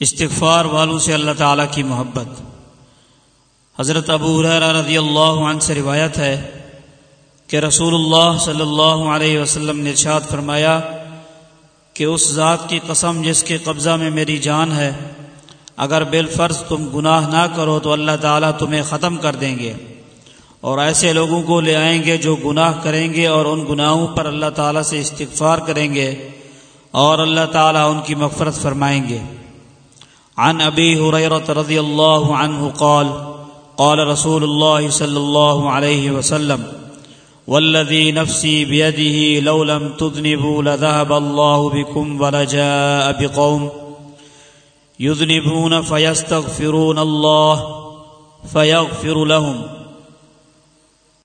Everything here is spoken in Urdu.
استغفار والوں سے اللہ تعالیٰ کی محبت۔ حضرت ابو رضی اللہ عنہ سے روایت ہے کہ رسول اللہ صلی اللہ علیہ وسلم نے ارشاد فرمایا کہ اس ذات کی قسم جس کے قبضہ میں میری جان ہے، اگر بالفرض تم گناہ نہ کرو تو اللہ تعالیٰ تمہیں ختم کر دیں گے۔ اور ایسے لوگوں کو لے آئیں گے جو گناہ کریں گے اور ان گناہوں پر اللہ تعالیٰ سے استغفار کریں گے اور اللہ تعالیٰ ان کی مغفرت فرمائیں گے۔ عن أبي هريرة رضي الله عنه قال قال رسول الله صلى الله عليه وسلم والذي نفسي بيده لو لم تذنبوا لذهب الله بكم ولجاء بقوم يذنبون فيستغفرون الله فيغفر لهم